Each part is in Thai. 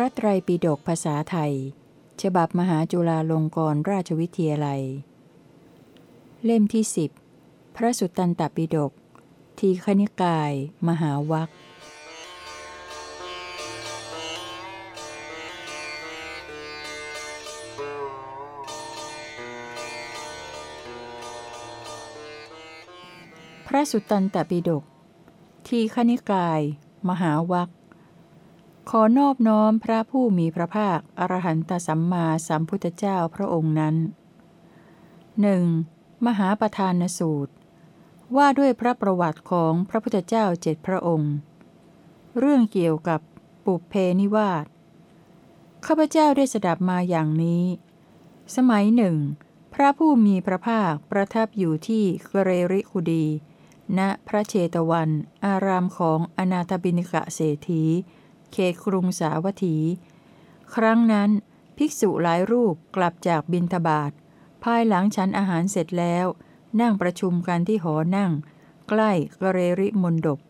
ระไตรปิฎกภาษาไทย ฉบับมหาจุฬาลงกรณราชวิทยาลัย เล่มที่สิบพระสุตตันตปิฎกทีคณิกาย มหาวัคพระสุตตันตปิฎกทีคณิกาย มหาวัค ขอนอบน้อมพระผู้มีพระภาค อรหันตสัมมาสัมพุทธเจ้าพระองค์นั้นหนึ่งมหาประธานสูตร ว่าด้วยพระประวัติของพระพุทธเจ้าเจ็ดพระองค์ เรื่องเกี่ยวกับปุเพนิวาสข้าพเจ้าได้สดับมาอย่างนี้ สมัยหนึ่ง พระผู้มีพระภาคประทับอยู่ที่กเรริคุดี ณพระเชตวัน อารามของอนาถบิณกะเศรษฐี เขตกรุงสาวัตถี ครั้งนั้นภิกษุหลายรูปกลับจากบินทบาทภายหลังฉันอาหารเสร็จแล้ว นั่งประชุมกันที่หอนั่ง ใกล้กเรริมนดบ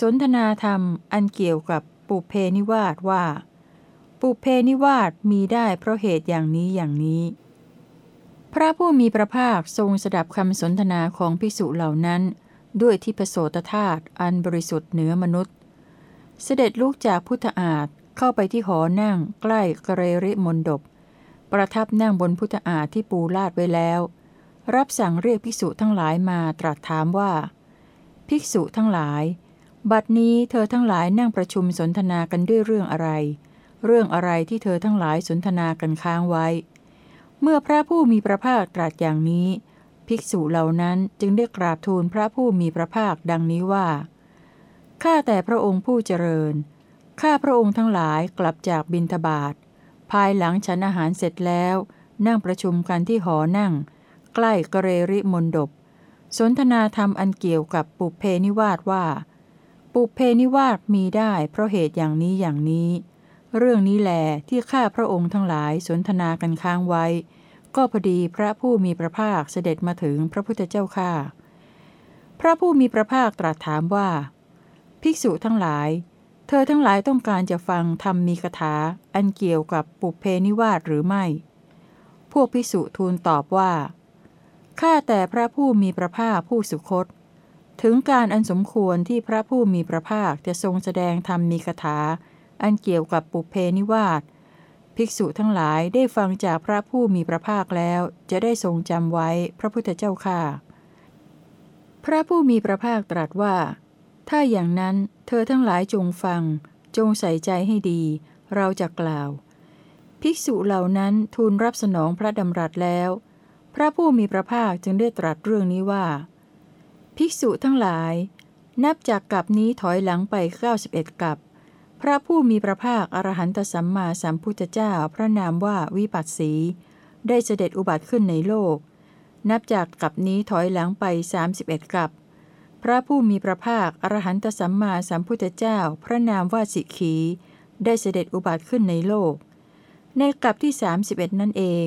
สนทนาธรรมอันเกี่ยวกับปุเพนิวาสว่า ปุเพนิวาสมีได้เพราะเหตุอย่างนี้อย่างนี้ พระผู้มีพระภาคทรงสดับคำสนทนาของภิกษุเหล่านั้น ด้วยที่ประโสตธาตุอันบริสุทธิ์เหนือมนุษย์ เสด็จลุกจากพุทธอาฏเข้าไปที่หอนั่งใกล้กระเรริมนดบ ประทับนั่งบนพุทธอาฏที่ปูลาดไว้แล้ว รับสั่งเรียกภิกษุทั้งหลายมาตรัสถามว่า ภิกษุทั้งหลาย บัดนี้เธอทั้งหลายนั่งประชุมสนทนากันด้วยเรื่องอะไร เรื่องอะไรที่เธอทั้งหลายสนทนากันค้างไว้ เมื่อพระผู้มีพระภาคตรัสอย่างนี้ ภิกษุเหล่านั้นจึงได้กราบทูลพระผู้มีพระภาคดังนี้ว่า ข้าแต่พระองค์ผู้เจริญ ข้าพระองค์ทั้งหลายกลับจากบินทบาทภายหลังฉันอาหารเสร็จแล้ว นั่งประชุมกันที่หอนั่ง ใกล้กเรริมนดบ สนทนาธรรมอันเกี่ยวกับปุเพนิวาสว่า ปุเพนิวาสมีได้เพราะเหตุอย่างนี้อย่างนี้ เรื่องนี้แหลที่ข้าพระองค์ทั้งหลายสนทนากันค้างไว้ ก็พอดีพระผู้มีพระภาคเสด็จมาถึงพระพุทธเจ้าข้าพระผู้มีพระภาคตรัสถามว่า ภิกษุทั้งหลาย เธอทั้งหลายต้องการจะฟังธรรมมีคาถาอันเกี่ยวกับปุเพนิวาสหรือไม่ พวกภิกษุทูลตอบว่า ข้าแต่พระผู้มีพระภาคผู้สุคต ถึงการอันสมควรที่พระผู้มีพระภาคจะทรงแสดงธรรมมีคาถาอันเกี่ยวกับปุเพนิวาส ภิกษุทั้งหลายได้ฟังจากพระผู้มีพระภาคแล้ว จะได้ทรงจำไว้พระพุทธเจ้าข้าพระผู้มีพระภาคตรัสว่า ถ้าอย่างนั้นเธอทั้งหลายจงฟัง จงใส่ใจให้ดี เราจะกล่าว ภิกษุเหล่านั้นทูลรับสนองพระดำรัสแล้ว พระผู้มีพระภาคจึงได้ตรัสเรื่องนี้ว่า ภิกษุทั้งหลาย นับจากกลับนี้ถอยหลังไป 91กลับ พระผู้มีพระภาคอรหันตสัมมาสัมพุทธเจ้าพระนามว่าวิปัสสี ได้เสด็จอุบัติขึ้นในโลก นับจากกลับนี้ถอยหลังไป 31กลับ พระผู้มีพระภาค อรหันตสัมมาสัมพุทธเจ้า พระนามว่าสิกขี ได้เสด็จอุบัติขึ้นในโลก ในกลับที่ 31 นั่นเอง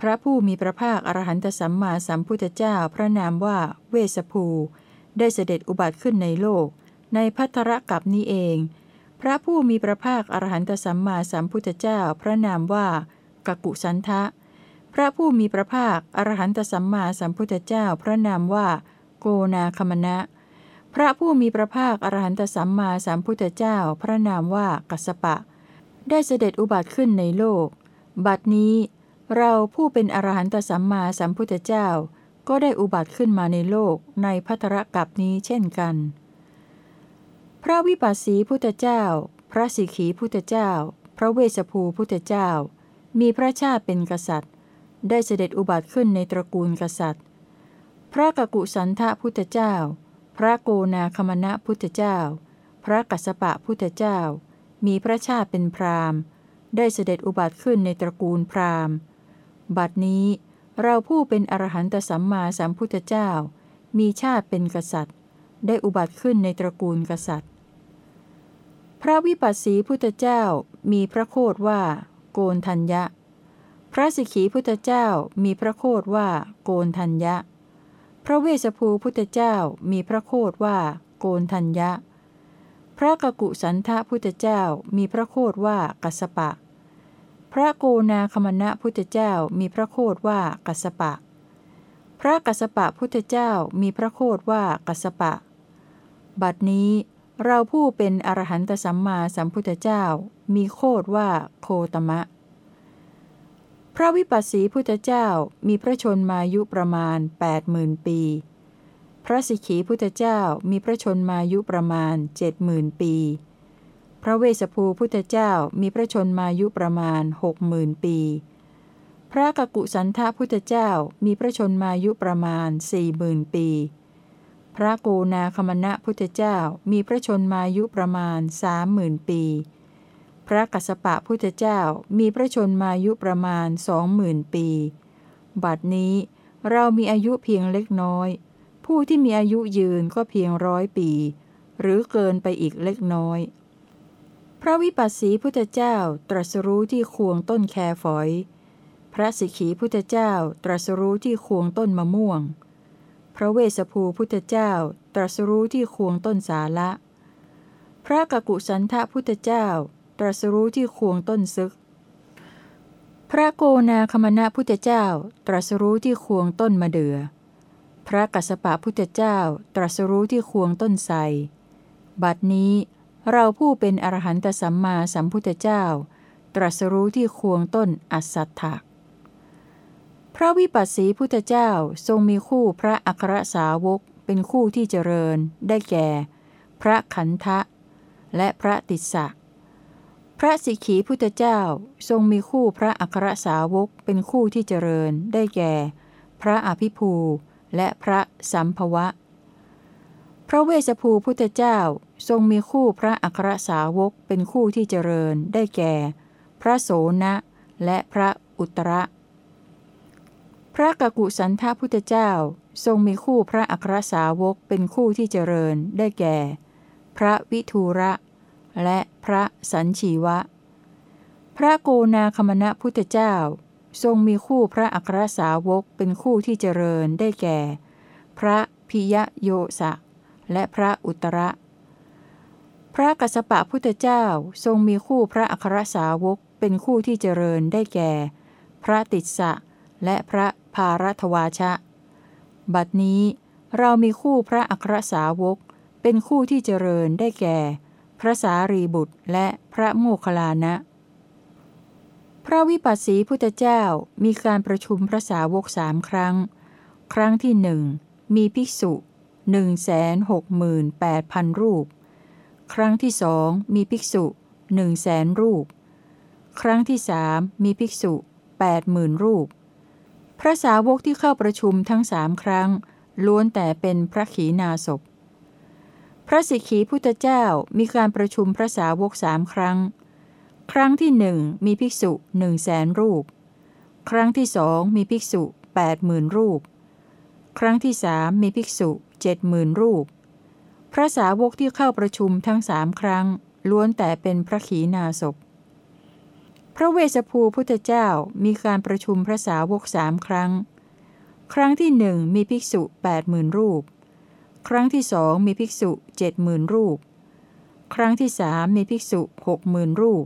พระผู้มีพระภาค อรหันตสัมมาสัมพุทธเจ้า พระนามว่าเวสภู ได้เสด็จอุบัติขึ้นในโลก ในพัทธะกับนี้เอง พระผู้มีพระภาค อรหันตสัมมาสัมพุทธเจ้า พระนามว่ากกุสันทะ พระผู้มีพระภาค อรหันตสัมมาสัมพุทธเจ้า พระนามว่า โกนาคมณะ พระผู้มีพระภาคอรหันตสัมมาสัมพุทธเจ้าพระนามว่ากัสปะ ได้เสด็จอุบัติขึ้นในโลก บัดนี้เราผู้เป็นอรหันตสัมมาสัมพุทธเจ้า ก็ได้อุบัติขึ้นมาในโลกในพัทรกับนี้เช่นกัน พระวิปัสสีพุทธเจ้า พระสิกขีพุทธเจ้า พระเวสภูพุทธเจ้า มีพระชาติเป็นกษัตริย์ ได้เสด็จอุบัติขึ้นในตระกูลกษัตริย์ พระกกุสันทะพุทธเจ้า พระโกนาคมณะพุทธเจ้า พระกัสสปะพุทธเจ้า มีพระชาติเป็นพราหมณ์ได้เสด็จอุบัติขึ้นในตระกูลพราหมณ์ บัดนี้เราผู้เป็นอรหันตสัมมาสัมพุทธเจ้า มีชาติเป็นกษัตริย์ ได้อุบัติขึ้นในตระกูลกษัตริย์ พระวิปัสสีพุทธเจ้ามีพระโคดว่า โกนทัญญะ พระสิกขีพุทธเจ้ามีพระโคดว่า โกนทัญญะ พระเวสภูพุทธเจ้ามีพระโคดว่า โกนทัญญะ พระกกุสันทะพุทธเจ้ามีพระโคดว่ากัสปะ พระโกนาคมณะพุทธเจ้ามีพระโคดว่ากัสปะ พระกัสปะพุทธเจ้ามีพระโคดว่ากัสปะ บัดนี้เราผู้เป็นอรหันตสัมมาสัมพุทธเจ้ามีโคดว่าโคตมะ พระวิปัสสีพุทธเจ้ามีพระชนมายุประมาณ 80,000 ปี พระสิกขีพุทธเจ้ามีพระชนมายุประมาณ 70,000 ปี พระเวสสภูพุทธเจ้ามีพระชนมายุประมาณ 60,000 ปี พระกกุสันทพุทธเจ้ามีพระชนมายุประมาณ 40,000 ปี พระโกนาคมณะพุทธเจ้ามีพระชนมายุประมาณสามหมื่นปี ระกัสปะพุทธเจ้ามีพระชนมายุประมาณสองหมื่นปี บัดนี้เรามีอายุเพียงเล็กน้อย ผู้ที่มีอายุยืนก็เพียงร้อยปี หรือเกินไปอีกเล็กน้อย พระวิปัสสีพุทธเจ้าตรัสรู้ที่ควงต้นแคฝอย พระสิกขีพุทธเจ้าตรัสรู้ที่ควงต้นมะม่วง พระเวสภูพุทธเจ้าตรัสรู้ที่ควงต้นสาละ พระกกุสันทะพุทธเจ้า รัสรู้ที่ควงต้นซึก พระโกนาคมณะพุทธเจ้า ตรัสรู้ที่ควงต้นมะเดือ่อพระกัสสปะพุทธเจ้า ตรัสรู้ที่ควงต้นไทรบัดนี้เราผู้เป็นอรหันตสัมมาสัมพุทธเจ้า ตรัสรู้ที่ควงต้นอัสสัทธะพระวิปัสสีพุทธเจ้าทรงมีคู่พระอัครสาวกเป็นคู่ที่เจริญ ได้แก่ พระขันธะและพระติสสะ พระสิกขีพุทธเจ้าทรงมีคู่พระอัครสาวกเป็นคู่ที่เจริญได้แก่ พระอภิภูและพระสัมภวะ พระเวสภูพุทธเจ้าทรงมีคู่พระอัครสาวกเป็นคู่ที่เจริญได้แก่ พระโสนะและพระอุตระ พระกกุสันทพุทธเจ้าทรงมีคู่พระอัครสาวกเป็นคู่ที่เจริญได้แก่ พระวิทูระ และพระสันชีวะ พระโกนาคมณะพุทธเจ้า ทรงมีคู่พระอัครสาวกเป็นคู่ที่เจริญได้แก่ พระพิยโยสะ และพระอุตระ พระกัสสปะพุทธเจ้าทรงมีคู่พระอัครสาวกเป็นคู่ที่เจริญได้แก่ พระติสสะ และพระภารัตวาชะ บัดนี้เรามีคู่พระอัครสาวกเป็นคู่ที่เจริญได้แก่ พระสารีบุตรและพระโมคคัลลานะ พระวิปัสสีพุทธเจ้ามีการประชุมพระสาวกสามครั้ง ครั้งที่หนึ่งมีภิกษุหนึ่งแสนหกหมื่นแปดพันรูป ครั้งที่สองมีภิกษุหนึ่งแสนรูป ครั้งที่สามมีภิกษุแปดหมื่นรูป พระสาวกที่เข้าประชุมทั้งสามครั้ง ล้วนแต่เป็นพระขีณาสพพ ระสิกขีพุทธเจ้ามีการประชุมพระสาวกสามครั้ง ครั้งที่หนึ่งมีภิกษุหนึ่งแสนรูป ครั้งที่สองมีภิกษุแปดหมื่นรูป ครั้งที่สามมีภิกษุเจ็ดหมื่นรูป พระสาวกที่เข้าประชุมทั้งสามครั้ง ล้วนแต่เป็นพระขีณาสพพระเวสสภูพุทธเจ้ามีการประชุมพระสาวกสามครั้ง ครั้งที่หนึ่งมีภิกษุแปดหมื่นรูป ครั้งที่สองมีภิกษุเจ็ดหมื่นรูป ครั้งที่สามมีภิกษุหกหมื่นรูป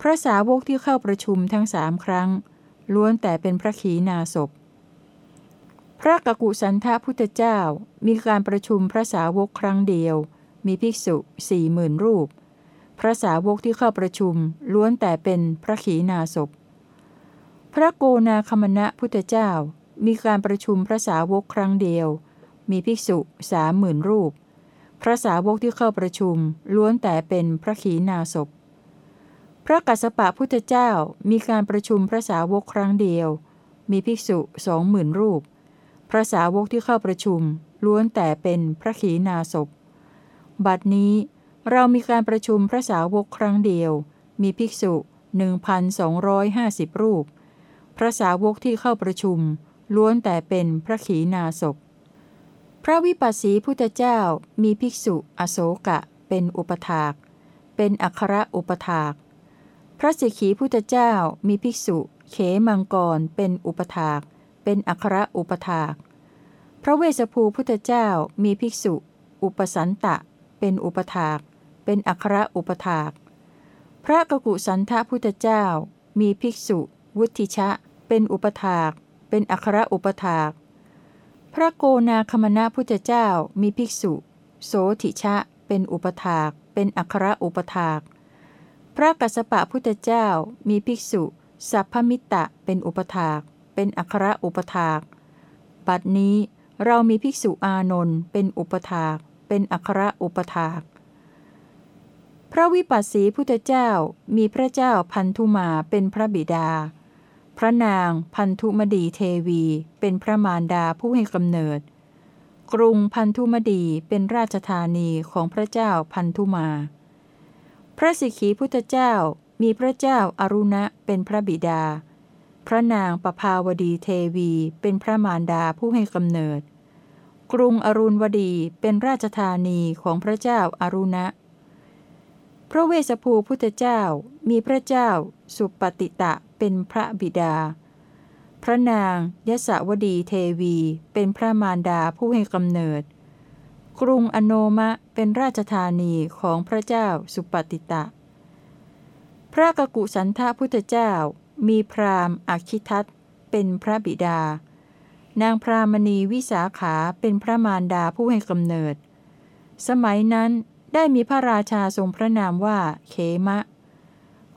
พระสาวกที่เข้าประชุมทั้งสามครั้ง ล้วนแต่เป็นพระขีณาสพ พระกกุสันทพุทธเจ้ามีการประชุมพระสาวกครั้งเดียว มีภิกษุสี่หมื่นรูป พระสาวกที่เข้าประชุมล้วนแต่เป็นพระขีณาสพ พระโกนาคมณะพุทธเจ้ามีการประชุมพระสาวกครั้งเดียว มีภิกษุสามหมื่นรูป พระสาวกที่เข้าประชุมล้วนแต่เป็นพระขีณาสพพระกัสสปะพุทธเจ้ามีการประชุมพระสาวกครั้งเดียว มีภิกษุสองหมื่นรูป พระสาวกที่เข้าประชุมล้วนแต่เป็นพระขีณาสพบัดนี้เรามีการประชุมพระสาวกครั้งเดียว มีภิกษุ 1,250 รูป พระสาวกที่เข้าประชุม ล้วนแต่เป็นพระขีณาสพ พระวิปัสสีพุทธเจ้ามีภิกษุอโศกะ เป็นอุปถาก เป็นอัครอุปถาก พระสิกขีพุทธเจ้ามีภิกษุเขมังกรเป็นอุปถาก เป็นอัครอุปถาก พระเวสภูพุทธเจ้ามีภิกษุ อุปสันตะ เป็นอุปถาก เป็นอัครอุปถาก พระกกุสันทพุทธเจ้า มีภิกษุ วุติชะ เป็นอุปถาก เป็นอัครอุปถาก พระโกนาคมณะพุทธเจ้ามีภิกษุ โสธิชะ เป็นอุปถาก เป็นอัครอุปถาก พระกัสสปะพุทธเจ้ามีภิกษุ สัพพมิตตะเป็นอุปถาก เป็นอัครอุปถากบัดนี้เรามีภิกษุอานนท์เป็นอุปถาก เป็นอัครอุปถาก พระวิปัสสีพุทธเจ้ามีพระเจ้าพันธุมาเป็นพระบิดา พระนางพันธุมดีเทวีเป็นพระมารดาผู้ให้กำเนิด กรุงพันธุมดีเป็นราชธานีของพระเจ้าพันธุมา พระสิกขีพุทธเจ้ามีพระเจ้าอารุณะเป็นพระบิดา พระนางปภาวดีเทวีเป็นพระมารดาผู้ให้กำเนิด กรุงอรุณวดีเป็นราชธานีของพระเจ้าอารุณะ พระเวสสภูพุทธเจ้ามีพระเจ้า สุปฏิตะเป็นพระบิดา พระนางยศวดีเทวีเป็นพระมารดาผู้ให้กำเนิด กรุงอโนมะเป็นราชธานีของพระเจ้าสุปฏิตะ พระกกุสันทพุทธเจ้ามีพราหมณ์อคิทัตเป็นพระบิดา นางพรามณีวิสาขาเป็นพระมารดาผู้ให้กำเนิด สมัยนั้น ได้มีพระราชาทรงพระนามว่าเขมะ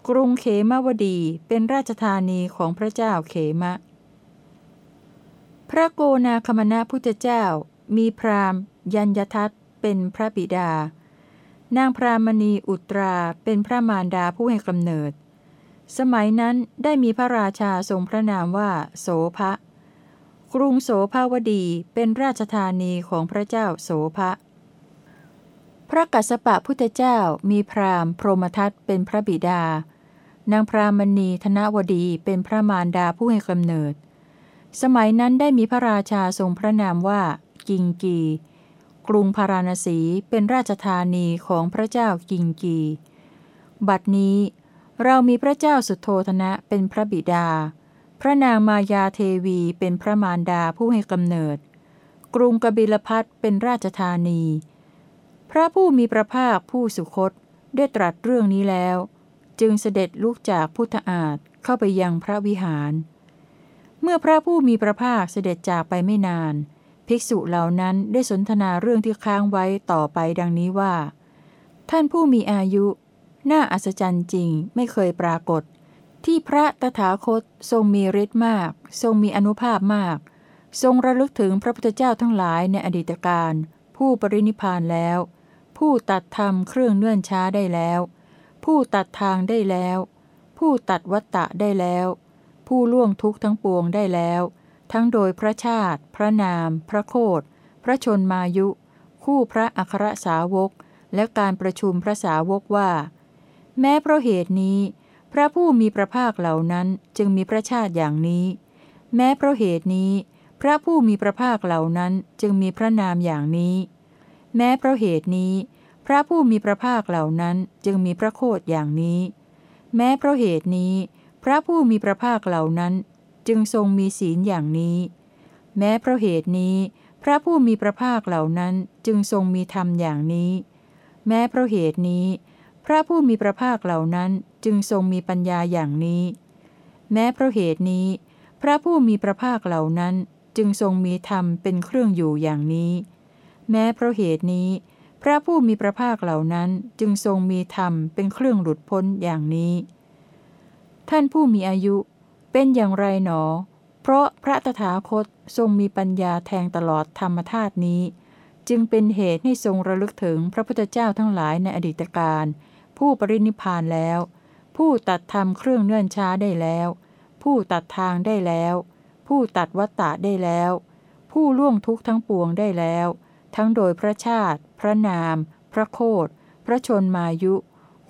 กรุงเขมวดีเป็นราชธานีของพระเจ้าเขมะ พระโกนาคมณะพุทธเจ้า มีพราหมณ์ ยัญยทัตเป็นพระบิดา นางพรามณีอุตราเป็นพระมารดาผู้ให้กำเนิด สมัยนั้นได้มีพระราชาทรงพระนามว่า โสภะกรุงโสภาวดีเป็นราชธานีของพระเจ้าโสภะ พระกัสสปะพุทธเจ้ามีพราหมณ์พรหมทัตเป็นพระบิดา นางพรามณีธนวดีเป็นพระมารดาผู้ให้กำเนิด สมัยนั้นได้มีพระราชาทรงพระนามว่า กิงกี กรุงพาราณสีเป็นราชธานีของพระเจ้ากิงกี บัดนี้เรามีพระเจ้าสุโธธนะเป็นพระบิดา พระนางมายาเทวีเป็นพระมารดาผู้ให้กำเนิด กรุงกบิลพัทเป็นราชธานี พระผู้มีพระภาคผู้สุคตได้ตรัสเรื่องนี้แล้ว จึงเสด็จลุกจากพุทธอาฏเข้าไปยังพระวิหาร เมื่อพระผู้มีพระภาคเสด็จจากไปไม่นาน ภิกษุเหล่านั้นได้สนทนาเรื่องที่ค้างไว้ต่อไปดังนี้ว่า ท่านผู้มีอายุ น่าอัศจรรย์จริงไม่เคยปรากฏ ที่พระตถาคตทรงมีฤทธิ์มาก ทรงมีอนุภาพมาก ทรงระลึกถึงพระพุทธเจ้าทั้งหลายในอดีตการผู้ปรินิพานแล้ว ผู้ตัดธรรมเครื่องเนื่อนช้าได้แล้ว ผู้ตัดทางได้แล้ว ผู้ตัดวัตตะได้แล้ว ผู้ล่วงทุกข์ทั้งปวงได้แล้ว ทั้งโดยพระชาติ พระนาม พระโคดพระชนมายุ คู่พระอัครสาวก และการประชุมพระสาวกว่า แม้เพราะเหตุนี้ พระผู้มีพระภาคเหล่านั้นจึงมีพระชาติอย่างนี้ แม้เพราะเหตุนี้ พระผู้มีพระภาคเหล่านั้นจึงมีพระนามอย่างนี้ แม้เพราะเหตุนี้ พระผู้มีพระภาคเหล่านั้นจึงมีพระโคดอย่างนี้ แม้เพราะเหตุนี้ พระผู้มีพระภาคเหล่านั้นจึงทรงมีศีลอย่างนี้ แม้เพราะเหตุนี้ พระผู้มีพระภาคเหล่านั้นจึงทรงมีธรรมอย่างนี้ แม้เพราะเหตุนี้ พระผู้มีพระภาคเหล่านั้นจึงทรงมีปัญญาอย่างนี้ แม้เพราะเหตุนี้ พระผู้มีพระภาคเหล่านั้นจึงทรงมีธรรมเป็นเครื่องอยู่อย่างนี้ แม้เพราะเหตุนี้ พระผู้มีพระภาคเหล่านั้นจึงทรงมีธรรมเป็นเครื่องหลุดพ้นอย่างนี้ ท่านผู้มีอายุเป็นอย่างไรหนอ เพราะพระตถาคตทรงมีปัญญาแทงตลอดธรรมธาตุนี้ จึงเป็นเหตุให้ทรงระลึกถึงพระพุทธเจ้าทั้งหลายในอดีตการ ผู้ปรินิพานแล้ว ผู้ตัดธรรมเครื่องเนื่อนช้าได้แล้ว ผู้ตัดทางได้แล้ว ผู้ตัดวัตตะได้แล้ว ผู้ล่วงทุกข์ทั้งปวงได้แล้ว ทั้งโดยพระชาติ พระนาม พระโคดพระชนมายุ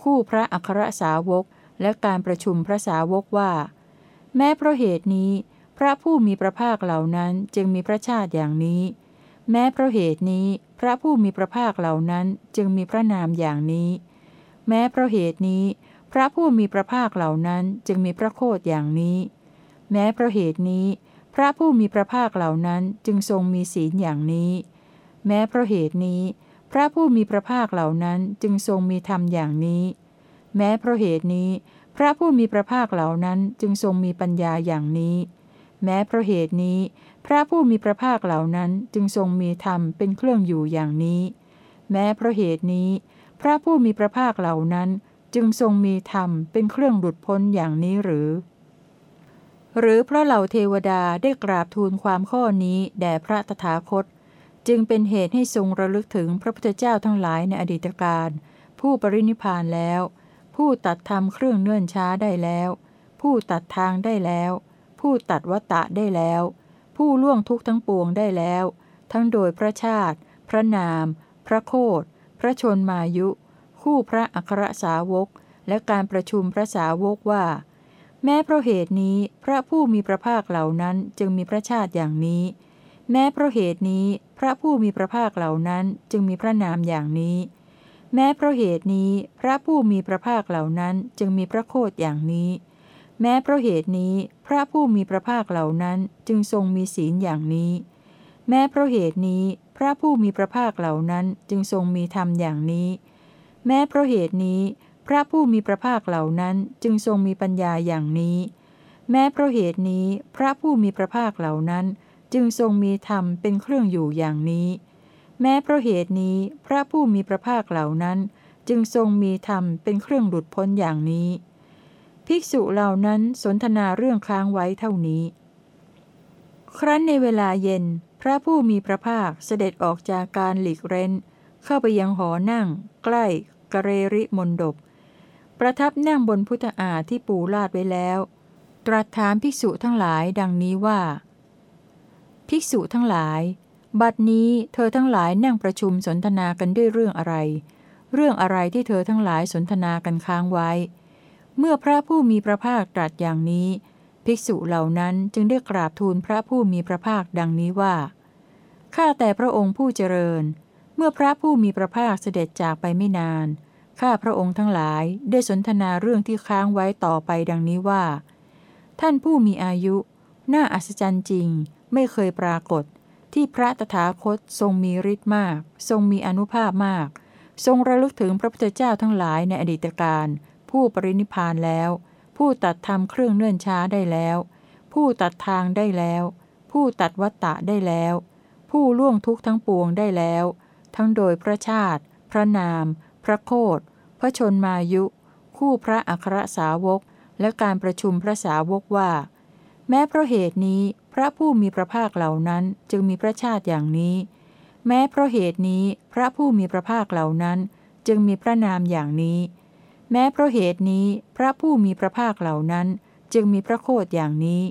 คู่พระอัครสาวก และการประชุมพระสาวกว่า แม้เพราะเหตุนี้ พระผู้มีพระภาคเหล่านั้นจึงมีพระชาติอย่างนี้ แม้เพราะเหตุนี้ พระผู้มีพระภาคเหล่านั้นจึงมีพระนามอย่างนี้ แม้เพราะเหตุนี้ พระผู้มีพระภาคเหล่านั้นจึงมีพระโคดอย่างนี้ แม้เพราะเหตุนี้ พระผู้มีพระภาคเหล่านั้นจึงทรงมีศีลอย่างนี้ แม้เพราะเหตุนี้ พระผู้มีพระภาคเหล่านั้นจึงทรงมีธรรมอย่างนี้ แม้เพราะเหตุนี้ พระผู้มีพระภาคเหล่านั้นจึงทรงมีปัญญาอย่างนี้ แม้เพราะเหตุนี้ พระผู้มีพระภาคเหล่านั้นจึงทรงมีธรรมเป็นเครื่องอยู่อย่างนี้ แม้เพราะเหตุนี้ พระผู้มีพระภาคเหล่านั้นจึงทรงมีธรรมเป็นเครื่องหลุดพ้นอย่างนี้หรือ หรือเพราะเหล่าเทวดาได้กราบทูลความข้อนี้แด่พระตถาคต จึงเป็นเหตุให้ทรงระลึกถึงพระพุทธเจ้าทั้งหลายในอดีตการ ผู้ปรินิพานแล้ว ผู้ตัดทำเครื่องเนื่อนช้าได้แล้ว ผู้ตัดทางได้แล้ว ผู้ตัดวัตตะได้แล้ว ผู้ล่วงทุกข์ทั้งปวงได้แล้ว ทั้งโดยพระชาติ พระนาม พระโคดพระชนมายุ คู่พระอัครสาวก และการประชุมพระสาวกว่า แม้เพราะเหตุนี้พระผู้มีพระภาคเหล่านั้นจึงมีพระชาติอย่างนี้ แม้เพราะเหตุนี้พระผู้มีพระภาคเหล่านั้นจึงมีพระนามอย่างนี้ แม้เพราะเหตุนี้พระผู้มีพระภาคเหล่านั้นจึงมีพระโคดอย่างนี้ แม้เพราะเหตุนี้พระผู้มีพระภาคเหล่านั้นจึงทรงมีศีลอย่างนี้ แม้เพราะเหตุนี้พระผู้มีพระภาคเหล่านั้นจึงทรงมีธรรมอย่างนี้ แม้เพราะเหตุนี้พระผู้มีพระภาคเหล่านั้นจึงทรงมีปัญญาอย่างนี้ แม้เพราะเหตุนี้พระผู้มีพระภาคเหล่านั้น จึงทรงมีธรรมเป็นเครื่องอยู่อย่างนี้ แม้เพราะเหตุนี้พระผู้มีพระภาคเหล่านั้น จึงทรงมีธรรมเป็นเครื่องหลุดพ้นอย่างนี้ ภิกษุเหล่านั้นสนทนาเรื่องค้างไว้เท่านี้ ครั้นในเวลาเย็น พระผู้มีพระภาคเสด็จออกจากการหลีกเร้น เข้าไปยังหอนั่ง ใกล้กะเรริมนดบ ประทับนั่งบนพุทธาที่ปูลาดไว้แล้ว ตรัสถามภิกษุทั้งหลายดังนี้ว่า ภิกษุทั้งหลาย บัดนี้เธอทั้งหลายนั่งประชุมสนทนากันด้วยเรื่องอะไร เรื่องอะไรที่เธอทั้งหลายสนทนากันค้างไว้ เมื่อพระผู้มีพระภาคตรัสอย่างนี้ ภิกษุเหล่านั้นจึงได้กราบทูลพระผู้มีพระภาคดังนี้ว่า ข้าแต่พระองค์ผู้เจริญ เมื่อพระผู้มีพระภาคเสด็จจากไปไม่นาน ข้าพระองค์ทั้งหลายได้สนทนาเรื่องที่ค้างไว้ต่อไปดังนี้ว่า ท่านผู้มีอายุ น่าอัศจรรย์จริง ไม่เคยปรากฏ ที่พระตถาคตทรงมีฤทธิ์มาก ทรงมีอนุภาพมาก ทรงระลึกถึงพระพุทธเจ้าทั้งหลายในอดีตการ ผู้ปรินิพานแล้ว ผู้ตัดทำเครื่องเนื่อนช้าได้แล้ว ผู้ตัดทางได้แล้ว ผู้ตัดวัตตะได้แล้ว ผู้ล่วงทุกข์ทั้งปวงได้แล้ว ทั้งโดยพระชาติ พระนาม พระโคดพระชนมายุ คู่พระอัครสาวกและการประชุมพระสาวกว่า แม้เพราะเหตุนี้ พระผู้มีพระภาคเหล่านั้นจึงมีพระชาติอย่างนี้ แม้เพราะเหตุนี้พระผู้มีพระภาคเหล่านั้นจึงมีพระนามอย่างนี้ แม้เพราะเหตุนี้พระผู้มีพระภาคเหล่านั้นจึงมีพระโคดอย่างนี้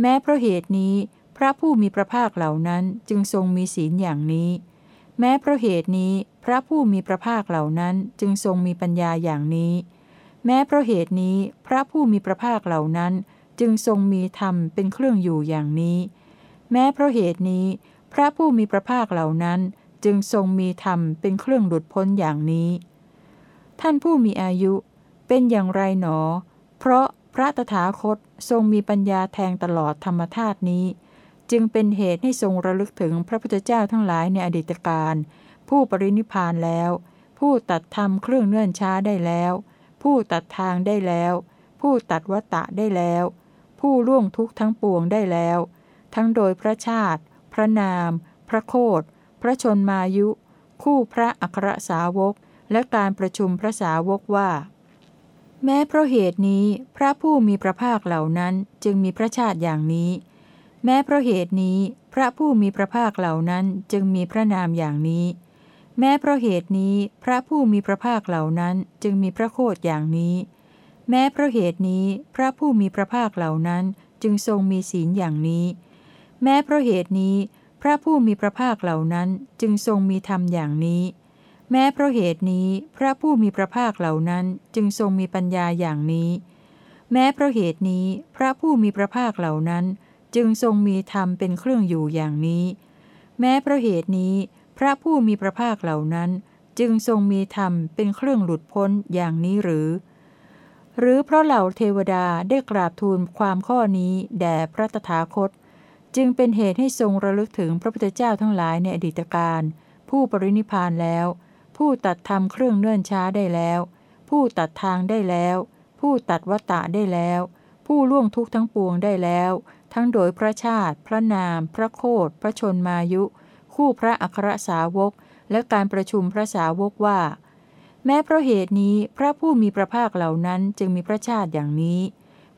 แม้เพราะเหตุนี้พระผู้มีพระภาคเหล่านั้นจึงทรงมีศีลอย่างนี้ แม้เพราะเหตุนี้พระผู้มีพระภาคเหล่านั้นจึงทรงมีปัญญาอย่างนี้ แม้เพราะเหตุนี้พระผู้มีพระภาคเหล่านั้น จึงทรงมีธรรมเป็นเครื่องอยู่อย่างนี้ แม้เพราะเหตุนี้ พระผู้มีพระภาคเหล่านั้นจึงทรงมีธรรมเป็นเครื่องหลุดพ้นอย่างนี้ ท่านผู้มีอายุเป็นอย่างไรหนอ เพราะพระตถาคตทรงมีปัญญาแทงตลอดธรรมธาตุนี้ จึงเป็นเหตุให้ทรงระลึกถึงพระพุทธเจ้าทั้งหลายในอดีตการ ผู้ปรินิพานแล้ว ผู้ตัดทำเครื่องเนื่อนช้าได้แล้ว ผู้ตัดทางได้แล้ว ผู้ตัดวัตตะได้แล้ว ผู้ล่วงทุกทั้งปวงได้แล้ว ทั้งโดยพระชาติ พระนาม พระโคดพระชนมายุ คู่พระอัครสาวก และการประชุมพระสาวกว่า แม้เพราะเหตุนี้พระผู้มีพระภาคเหล่านั้นจึงมีพระชาติอย่างนี้ แม้เพราะเหตุนี้พระผู้มีพระภาคเหล่านั้นจึงมีพระนามอย่างนี้ แม้เพราะเหตุนี้พระผู้มีพระภาคเหล่านั้นจึงมีพระโคดอย่างนี้ แม้เพราะเหตุนี้พระผู้มีพระภาคเหล่านั้นจึงทรงมีศีลอย่างนี้ แม้เพราะเหตุนี้ พระผู้มีพระภาคเหล่านั้นจึงทรงมีธรรมอย่างนี้ แม้เพราะเหตุนี้พระผู้มีพระภาคเหล่านั้นจึงทรงมีปัญญาอย่างนี้ แม้เพราะเหตุนี้พระผู้มีพระภาคเหล่านั้น จึงทรงมีธรรมเป็นเครื่องอยู่อย่างนี้ แม้เพราะเหตุนี้ พระผู้มีพระภาคเหล่านั้น จึงทรงมีธรรมเป็นเครื่องหลุดพ้นอย่างนี้หรือ หรือเพราะเหล่าเทวดาได้กราบทูลความข้อนี้แด่พระตถาคต จึงเป็นเหตุให้ทรงระลึกถึงพระพุทธเจ้าทั้งหลายในอดีตการ ผู้ปรินิพานแล้ว ผู้ตัดทำเครื่องเนื่นช้าได้แล้ว ผู้ตัดทางได้แล้ว ผู้ตัดวัตตะได้แล้ว ผู้ล่วงทุกข์ทั้งปวงได้แล้ว ทั้งโดยพระชาติ พระนาม พระโคดพระชนมายุ คู่พระอัครสาวก และการประชุมพระสาวกว่า แม้เพราะเหตุนี้พระผู้มีพระภาคเหล่านั้นจึงมีพระชาติอย่างนี้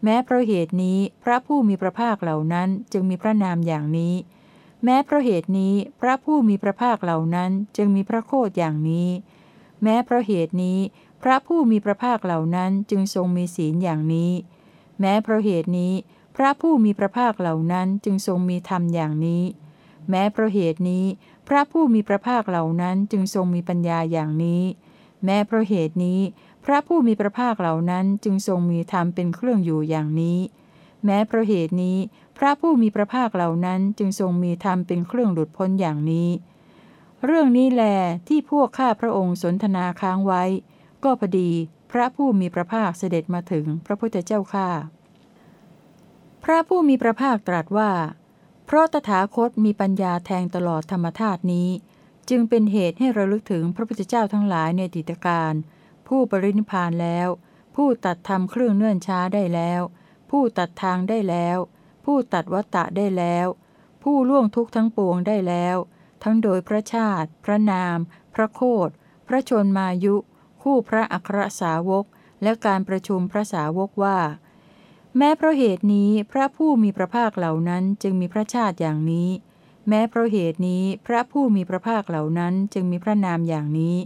แม้เพราะเหตุนี้พระผู้มีพระภาคเหล่านั้นจึงมีพระนามอย่างนี้ แม้เพราะเหตุนี้พระผู้มีพระภาคเหล่านั้นจึงมีพระโคดอย่างนี้ แม้เพราะเหตุนี้ พระผู้มีพระภาคเหล่านั้นจึงทรงมีศีลอย่างนี้ แม้เพราะเหตุนี้ พระผู้มีพระภาคเหล่านั้นจึงทรงมีธรรมอย่างนี้ แม้เพราะเหตุนี้ พระผู้มีพระภาคเหล่านั้นจึงทรงมีปัญญาอย่างนี้ แม้เพราะเหตุนี้ พระผู้มีพระภาคเหล่านั้นจึงทรงมีธรรมเป็นเครื่องอยู่อย่างนี้ แม้เพราะเหตุนี้ พระผู้มีพระภาคเหล่านั้นจึงทรงมีธรรมเป็นเครื่องหลุดพ้นอย่างนี้ เรื่องนี้แลที่พวกข้าพระองค์สนทนาค้างไว้ ก็พอดี พระผู้มีพระภาคเสด็จมาถึงพระพุทธเจ้าข้าพระผู้มีพระภาคตรัสว่า เพราะตถาคตมีปัญญาแทงตลอดธรรมธาตุนี้ จึงเป็นเหตุให้ระลึกถึงพระพุทธเจ้าทั้งหลายในติตการ ผู้ปรินิพานแล้ว ผู้ตัดทำเครื่องเนื่อนช้าได้แล้ว ผู้ตัดทางได้แล้ว ผู้ตัดวัตตะได้แล้ว ผู้ล่วงทุกข์ทั้งปวงได้แล้ว ทั้งโดยพระชาติ พระนาม พระโคดพระชนมายุ คู่พระอัครสาวก และการประชุมพระสาวกว่า แม้เพราะเหตุนี้พระผู้มีพระภาคเหล่านั้นจึงมีพระชาติอย่างนี้ แม้เพราะเหตุนี้พระผู้มีพระภาคเหล่านั้นจึงมีพระนามอย่างนี้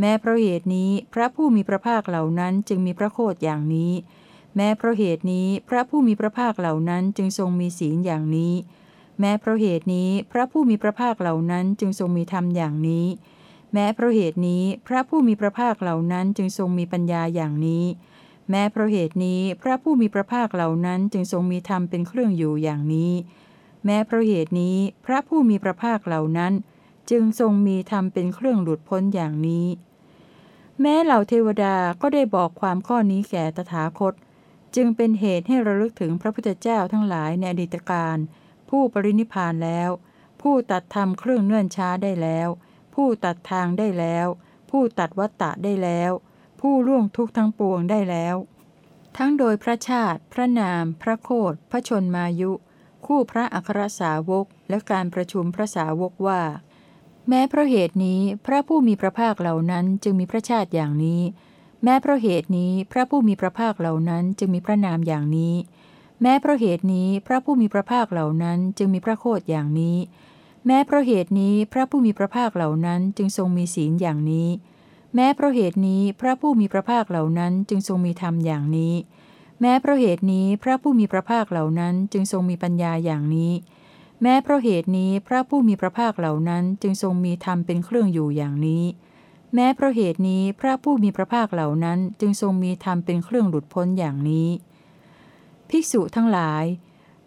แม้เพราะเหตุนี้พระผู้มีพระภาคเหล่านั้นจึงมีพระโคดอย่างนี้ แม้เพราะเหตุนี้พระผู้มีพระภาคเหล่านั้นจึงทรงมีศีลอย่างนี้ แม้เพราะเหตุนี้พระผู้มีพระภาคเหล่านั้นจึงทรงมีธรรมอย่างนี้ แม้เพราะเหตุนี้พระผู้มีพระภาคเหล่านั้นจึงทรงมีปัญญาอย่างนี้ แม้เพราะเหตุนี้พระผู้มีพระภาคเหล่านั้นจึงทรงมีธรรมเป็นเครื่องอยู่อย่างนี้ แม้เพราะเหตุนี้พระผู้มีพระภาคเหล่านั้น จึงทรงมีธรรมเป็นเครื่องหลุดพ้นอย่างนี้ แม้เหล่าเทวดาก็ได้บอกความข้อนี้แก่ตถาคต จึงเป็นเหตุให้ระลึกถึงพระพุทธเจ้าทั้งหลายในอดีตการ ผู้ปรินิพานแล้ว ผู้ตัดทำเครื่องเนื่อนช้าได้แล้ว ผู้ตัดทางได้แล้ว ผู้ตัดวัตตะได้แล้ว ผู้ล่วงทุกข์ทั้งปวงได้แล้วทั้งโดยพระชาติ พระนาม พระโคดพระชนมายุ คู่พระอัครสาวกและการประชุมพระสาวกว่า แม้เพราะเหตุนี้พระผู้มีพระภาคเหล่านั้นจึงมีพระชาติอย่างนี้ แม้เพราะเหตุนี้พระผู้มีพระภาคเหล่านั้นจึงมีพระนามอย่างนี้ แม้เพราะเหตุนี้พระผู้มีพระภาคเหล่านั้นจึงมีพระโคดอย่างนี้ แม้เพราะเหตุนี้พระผู้มีพระภาคเหล่านั้นจึงทรงมีศีลอย่างนี้ แม้เพราะเหตุนี้พระผู้มีพระภาคเหล่านั้นจึงทรงมีธรรมอย่างนี้ แม้เพราะเหตุนี้พระผู้มีพระภาคเหล่านั้นจึงทรงมีปัญญาอย่างนี้ แม้เพราะเหตุนี้พระผู้มีพระภาคเหล่านั้นจึงทรงมีธรรมเป็นเครื่องอยู่อย่างนี้ แม้เพราะเหตุนี้พระผู้มีพระภาคเหล่านั้นจึงทรงมีธรรมเป็นเครื่องหลุดพ้นอย่างนี้ ภิกษุทั้งหลาย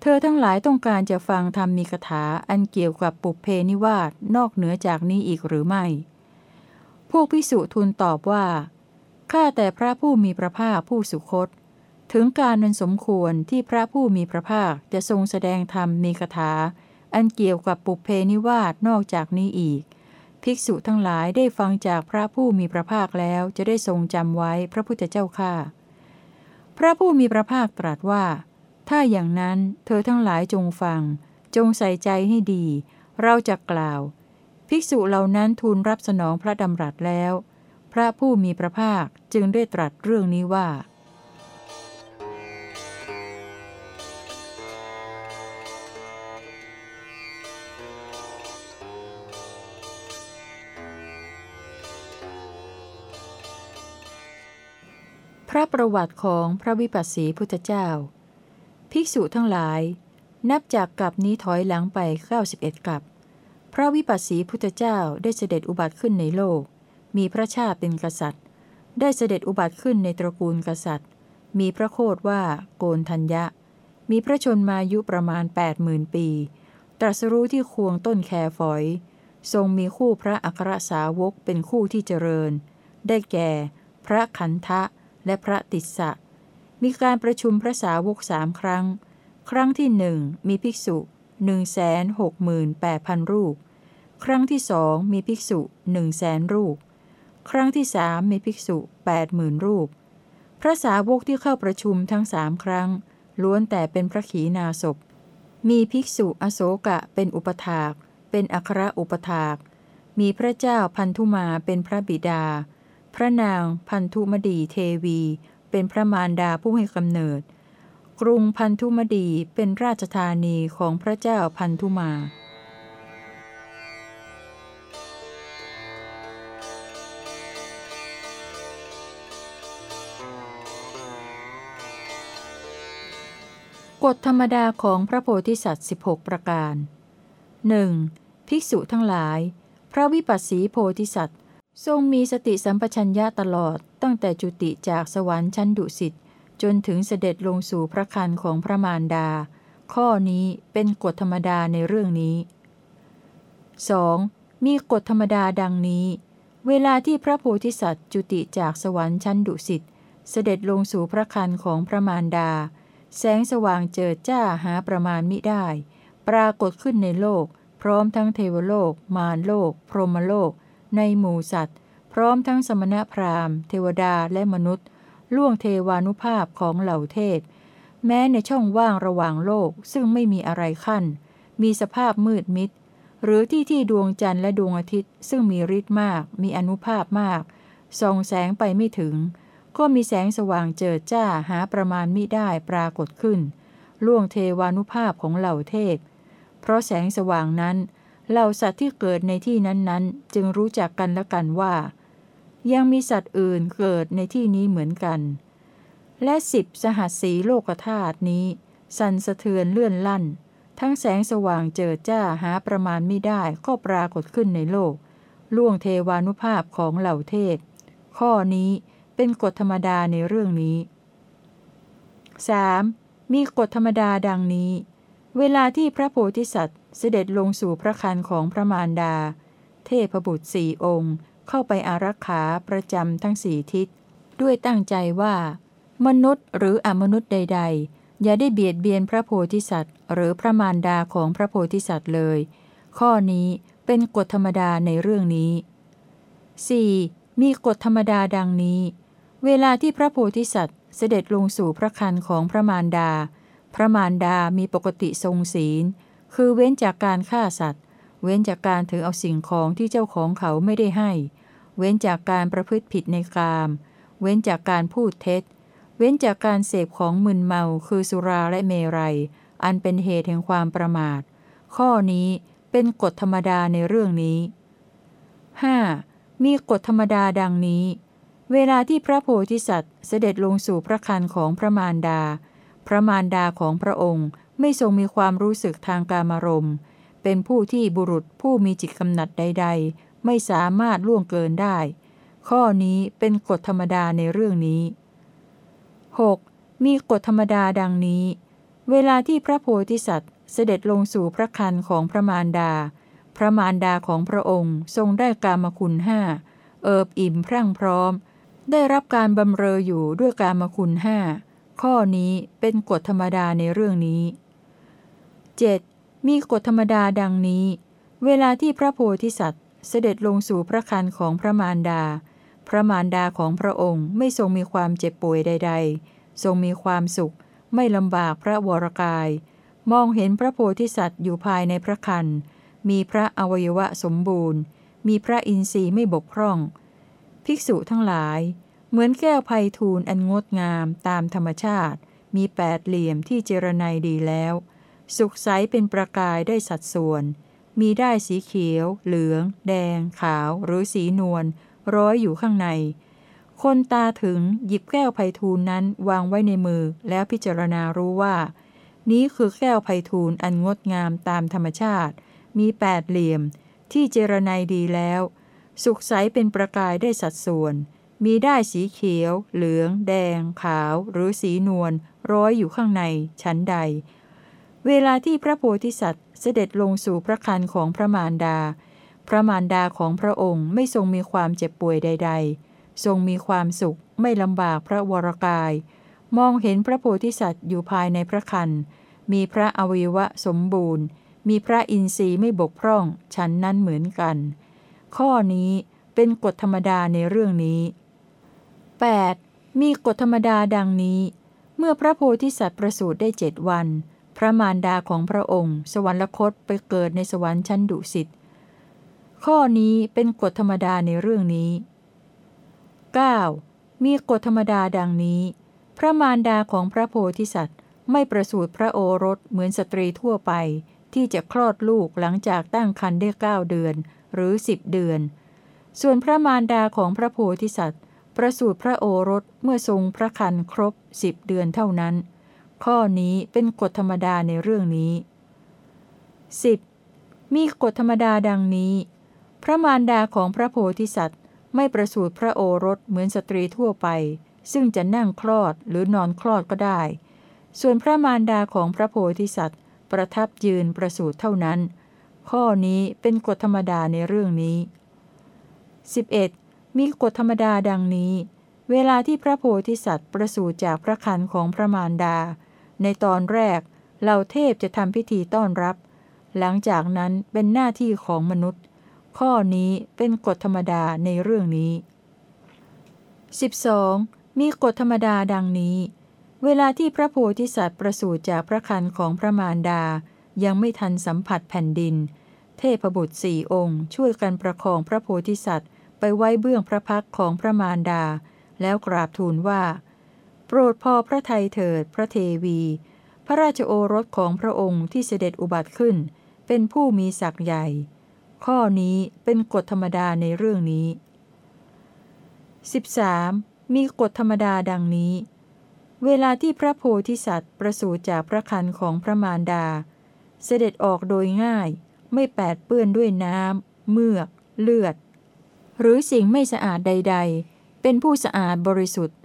เธอทั้งหลายต้องการจะฟังธรรมมีคาถาอันเกี่ยวกับปุเพนิวาสนอกเหนือจากนี้อีกหรือไม่ พวกภิกษุทูลตอบว่าข้าแต่พระผู้มีพระภาคผู้สุคต ถึงการนันสมควรที่พระผู้มีพระภาคจะทรงแสดงธรรมมีคาถา อันเกี่ยวกับปุเพนิวาสนอกจากนี้อีก ภิกษุทั้งหลายได้ฟังจากพระผู้มีพระภาคแล้วจะได้ทรงจำไว้พระพุทธเจ้าข้าพระผู้มีพระภาคตรัสว่า ถ้าอย่างนั้นเธอทั้งหลายจงฟัง จงใส่ใจให้ดี เราจะกล่าว ภิกษุเหล่านั้นทูลรับสนองพระดำรัสแล้ว พระผู้มีพระภาคจึงได้ตรัสเรื่องนี้ว่า พระประวัติของพระวิปัสสีพุทธเจ้า ภิกษุทั้งหลาย นับจากกลับนี้ถอยหลังไป 91กลับ พระวิปัสสีพุทธเจ้าได้เสด็จอุบัติขึ้นในโลก มีพระชาติเป็นกษัตริย์ ได้เสด็จอุบัติขึ้นในตระกูลกษัตริย์ มีพระโคดว่าโกนทัญญะ มีพระชนมายุประมาณ8มื่นปี ตรัสรู้ที่ควงต้นแคฝอย ทรงมีคู่พระอัครสาวกเป็นคู่ที่เจริญ ได้แก่ พระขันทะ และพระติสสะ มีการประชุมพระสาวกสามครั้ง ครั้งที่หนึ่งมีภิกษุหนึ่งแสนหกหมื่นแปดพันรูป ครั้งที่สองมีภิกษุหนึ่งแสนรูป ครั้งที่สามมีภิกษุแปดหมื่นรูป พระสาวกที่เข้าประชุมทั้งสามครั้ง ล้วนแต่เป็นพระขีณาสพ มีภิกษุอโศกะเป็นอุปถาก เป็นอัครอุปถาก มีพระเจ้าพันธุมาเป็นพระบิดา พระนางพันธุมดีเทวี เป็นพระมารดาผู้ให้กำเนิด กรุงพันธุมดีเป็นราชธานีของพระเจ้าพันธุมากฎธรรมดาของพระโพธิสัตว์ 16 ประการ 1. ภิกษุทั้งหลาย พระวิปัสสีโพธิสัตว์ ทรงมีสติสัมปชัญญะตลอดตั้งแต่จุติจากสวรรค์ชั้นดุสิตจนถึงเสด็จลงสู่พระคันของพระมารดา ข้อนี้เป็นกฎธรรมดาในเรื่องนี้ 2. มีกฎธรรมดาดังนี้ เวลาที่พระโพธิสัตว์จุติจากสวรรค์ชั้นดุสิตเสด็จลงสู่พระคันของพระมารดา แสงสว่างเจิดจ้าหาประมาณมิได้ ปรากฏขึ้นในโลก พร้อมทั้งเทวโลก มารโลก พรหมโลก ในหมู่สัตว์ พร้อมทั้งสมณพราหมณ์ เทวดาและมนุษย์ ล่วงเทวานุภาพของเหล่าเทพ แม้ในช่องว่างระหว่างโลกซึ่งไม่มีอะไรขั้น มีสภาพมืดมิด หรือที่ที่ดวงจันทร์และดวงอาทิตย์ ซึ่งมีฤทธิ์มาก มีอนุภาพมากส่องแสงไปไม่ถึง ก็มีแสงสว่างเจิดจ้าหาประมาณมิได้ปรากฏขึ้น ล่วงเทวานุภาพของเหล่าเทพ เพราะแสงสว่างนั้น เหล่าสัตว์ที่เกิดในที่นั้นๆ จึงรู้จักกันและกันว่า ยังมีสัตว์อื่นเกิดในที่นี้เหมือนกัน และสิบสหัสสีโลกธาตุนี้ สั่นสะเทือนเลื่อนลั่น ทั้งแสงสว่างเจิดจ้าหาประมาณไม่ได้ก็ปรากฏขึ้นในโลก ล่วงเทวานุภาพของเหล่าเทพ ข้อนี้เป็นกฎธรรมดาในเรื่องนี้ 3. มีกฎธรรมดาดังนี้ เวลาที่พระโพธิสัตว์ เสด็จลงสู่พระคันของพระมารดา เทพบุตรสี่องค์ เข้าไปอารักขาประจำทั้งสี่ทิศ ด้วยตั้งใจว่า มนุษย์หรืออมนุษย์ใด ๆ อย่าได้เบียดเบียนพระโพธิสัตว์ หรือพระมารดาของพระโพธิสัตว์เลย ข้อนี้เป็นกฎธรรมดาในเรื่องนี้ 4. มีกฎธรรมดาดังนี้ เวลาที่พระโพธิสัตว์ เสด็จลงสู่พระคันของพระมารดา พระมารดามีปกติทรงศีล คือเว้นจากการฆ่าสัตว์ เว้นจากการถือเอาสิ่งของที่เจ้าของเขาไม่ได้ให้ เว้นจากการประพฤติผิดในกาม เว้นจากการพูดเท็จ เว้นจากการเสพของมึนเมา คือสุราและเมรัย อันเป็นเหตุแห่งความประมาท ข้อนี้เป็นกฎธรรมดาในเรื่องนี้ 5. มีกฎธรรมดาดังนี้ เวลาที่พระโพธิสัตว์เสด็จลงสู่พระคันของพระมารดา พระมารดาของพระองค์ ไม่ทรงมีความรู้สึกทางการมารมณ์ เป็นผู้ที่บุรุษผู้มีจิตกำหนัดใด ๆ ไม่สามารถล่วงเกินได้ ข้อนี้เป็นกฎธรรมดาในเรื่องนี้ 6. มีกฎธรรมดาดังนี้ เวลาที่พระโพธิสัตว์ เสด็จลงสู่พระคันของพระมารดา พระมารดาของพระองค์ทรงได้กามคุณห้าเอิบอิ่มพรั่งพร้อม ได้รับการบำเรออยู่ด้วยกามคุณห้าข้อนี้เป็นกฎธรรมดาในเรื่องนี้ 7. มีกฎธรรมดาดังนี้ เวลาที่พระโพธิสัตว์เสด็จลงสู่พระคันของพระมารดา พระมารดาของพระองค์ไม่ทรงมีความเจ็บป่วยใด ๆ ทรงมีความสุข ไม่ลำบากพระวรกาย มองเห็นพระโพธิสัตว์อยู่ภายในพระคัน มีพระอวัยวะสมบูรณ์ มีพระอินทรีย์ไม่บกพร่อง ภิกษุทั้งหลาย เหมือนแก้วไพทูลอันงดงามตามธรรมชาติ มีแปดเหลี่ยมที่เจรไนดีแล้ว สุขใสเป็นประกายได้สัดส่วน มีได้สีเขียว เหลือง แดง ขาว หรือสีนวลร้อยอยู่ข้างใน คนตาถึงหยิบแก้วไพทูลนั้นวางไว้ในมือแล้วพิจารณารู้ว่า นี้คือแก้วไพทูลอันงดงามตามธรรมชาติ มีแปดเหลี่ยม ที่เจรไนดีแล้ว สุขใสเป็นประกายได้สัดส่วน มีได้สีเขียว เหลือง แดง ขาว หรือสีนวลร้อยอยู่ข้างในชั้นใด เวลาที่พระโพธิสัตว์เสด็จลงสู่พระคันของพระมารดา พระมารดาของพระองค์ไม่ทรงมีความเจ็บป่วยใด ๆ ทรงมีความสุขไม่ลำบากพระวรกาย มองเห็นพระโพธิสัตว์อยู่ภายในพระคัน มีพระอวัยวะสมบูรณ์ มีพระอินทรีย์ไม่บกพร่อง ฉันนั้นเหมือนกัน ข้อนี้เป็นกฎธรรมดาในเรื่องนี้ 8. มีกฎธรรมดาดังนี้ เมื่อพระโพธิสัตว์ประสูติได้เจ็ดวัน พระมารดาของพระองค์ สวรรคตไปเกิดในสวรรค์ชั้นดุสิต ข้อนี้เป็นกฎธรรมดาในเรื่องนี้ 9. มีกฎธรรมดาดังนี้ พระมารดาของพระโพธิสัตว์ ไม่ประสูติพระโอรสเหมือนสตรีทั่วไป ที่จะคลอดลูกหลังจากตั้งครรภ์ได้เก้าเดือนหรือสิบเดือน ส่วนพระมารดาของพระโพธิสัตว์ ประสูติพระโอรสเมื่อทรงพระคันครบสิบเดือนเท่านั้น ข้อนี้เป็นกฎธรรมดาในเรื่องนี้ 10. มีกฎธรรมดาดังนี้ พระมารดาของพระโพธิสัตว์ ไม่ประสูติพระโอรสเหมือนสตรีทั่วไป ซึ่งจะนั่งคลอดหรือนอนคลอดก็ได้ ส่วนพระมารดาของพระโพธิสัตว์ ประทับยืนประสูติเท่านั้น ข้อนี้เป็นกฎธรรมดาในเรื่องนี้ 11. มีกฎธรรมดาดังนี้ เวลาที่พระโพธิสัตว์ประสูติจากพระคันของพระมารดา ในตอนแรกเหล่าเทพจะทำพิธีต้อนรับ หลังจากนั้นเป็นหน้าที่ของมนุษย์ ข้อนี้เป็นกฎธรรมดาในเรื่องนี้ 12. มีกฎธรรมดาดังนี้ เวลาที่พระโพธิสัตว์ประสูติจากพระคันของพระมารดา ยังไม่ทันสัมผัสแผ่นดิน เทพบุตรสี่องค์ ช่วยกันประคองพระโพธิสัตว์ ไปไว้เบื้องพระพักของพระมารดา แล้วกราบทูลว่า โปรดพอพระทัยเถิดพระเทวี พระราชโอรสของพระองค์ที่เสด็จอุบัติขึ้น เป็นผู้มีศักย์ใหญ่ ข้อนี้เป็นกฎธรรมดาในเรื่องนี้ 13. มีกฎธรรมดาดังนี้ เวลาที่พระโพธิสัตว์ประสูติจากพระคันของพระมารดา เสด็จออกโดยง่าย ไม่แปดเปื้อนด้วยน้ำเมือก เลือด หรือสิ่งไม่สะอาดใด ๆ เป็นผู้สะอาดบริสุทธิ์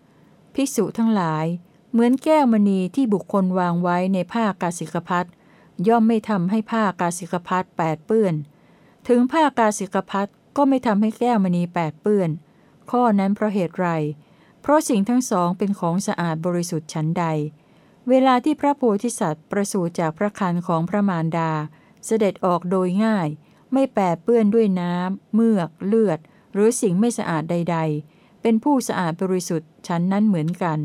ภิกษุทั้งหลาย เหมือนแก้วมณีที่บุคคลวางไว้ในผ้ากาสิกพัดย่อมไม่ทำให้ผ้ากาสิกพัดแปดเปื้อน ถึงผ้ากาสิกพัดก็ไม่ทำให้แก้วมณีแปดเปื้อน ข้อนั้นเพราะเหตุไร เพราะสิ่งทั้งสองเป็นของสะอาดบริสุทธิ์ชั้นใด เวลาที่พระโพธิสัตว์ประสูติจากพระคันของพระมารดา เสด็จออกโดยง่าย ไม่แปดเปื้อนด้วยน้ำเมือก เลือด หรือสิ่งไม่สะอาดใด ๆ เป็นผู้สะอาดบริสุทธิ์ ชั้นนั้นเหมือนกัน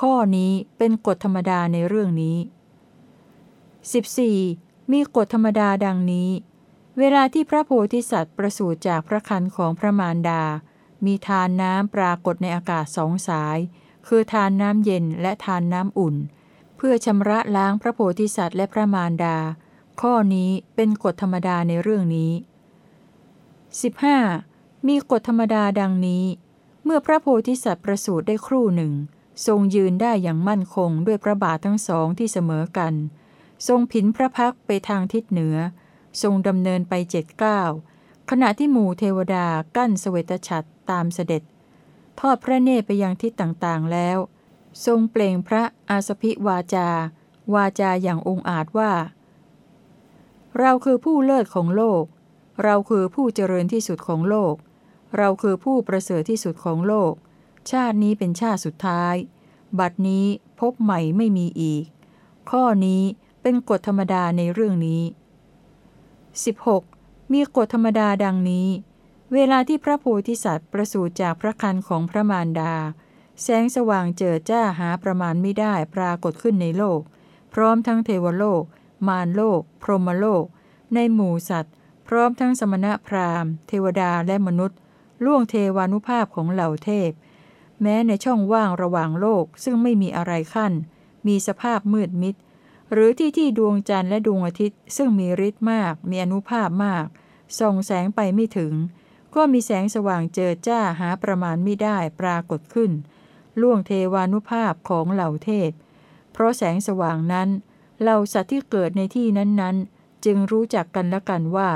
ข้อนี้เป็นกฎธรรมดาในเรื่องนี้ 14. มีกฎธรรมดาดังนี้ เวลาที่พระโพธิสัตว์ประสูติจากพระคันของพระมารดา มีทานน้ำปรากฏในอากาศสองสาย คือทานน้ำเย็นและทานน้ำอุ่น เพื่อชำระล้างพระโพธิสัตว์และพระมารดา ข้อนี้เป็นกฎธรรมดาในเรื่องนี้ 15. มีกฎธรรมดาดังนี้ เมื่อพระโพธิสัตว์ประสูติได้ครู่หนึ่ง ทรงยืนได้อย่างมั่นคงด้วยพระบาททั้งสองที่เสมอกัน ทรงผินพระพักไปทางทิศเหนือ ทรงดำเนินไปเจ็ดเก้าขณะที่หมู่เทวดากั้นสเวตฉัตรตามเสด็จ ทอดพระเนตรไปยังทิศต่างๆแล้ว ทรงเปล่งพระอาสพิวาจา วาจาอย่างองอาจว่า เราคือผู้เลิศของโลก เราคือผู้เจริญที่สุดของโลก เราคือผู้ประเสริฐที่สุดของโลก ชาตินี้เป็นชาติสุดท้าย บัดนี้พบใหม่ไม่มีอีก ข้อนี้เป็นกฎธรรมดาในเรื่องนี้ 16. มีกฎธรรมดาดังนี้ เวลาที่พระโพธิสัตว์ประสูติจากพระคันของพระมารดา แสงสว่างเจิดจ้าหาประมาณไม่ได้ปรากฏขึ้นในโลก พร้อมทั้งเทวโลก มารโลก พรหมโลก ในหมู่สัตว์ พร้อมทั้งสมณะพราหมณ์ เทวดาและมนุษย์ ล่วงเทวานุภาพของเหล่าเทพ แม้ในช่องว่างระหว่างโลกซึ่งไม่มีอะไรขั้น มีสภาพมืดมิด หรือที่ที่ดวงจันทร์และดวงอาทิตย์ ซึ่งมีฤทธิ์มาก มีอนุภาพมาก ส่องแสงไปไม่ถึง ก็มีแสงสว่างเจิดจ้าหาประมาณไม่ได้ปรากฏขึ้น ล่วงเทวานุภาพของเหล่าเทพ เพราะแสงสว่างนั้นเหล่าสัตว์ที่เกิดในที่นั้นๆ จึงรู้จักกันและกันว่า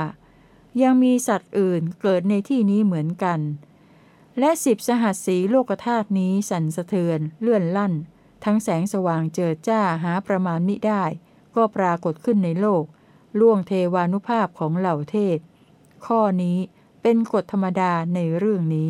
ยังมีสัตว์อื่นเกิดในที่นี้เหมือนกัน และสิบสหัสสีโลกธาตุนี้สั่นสะเทือนเลื่อนลั่น ทั้งแสงสว่างเจิดจ้าหาประมาณมิได้ ก็ปรากฏขึ้นในโลก ล่วงเทวานุภาพของเหล่าเทพข้อนี้เป็นกฎธรรมดาในเรื่องนี้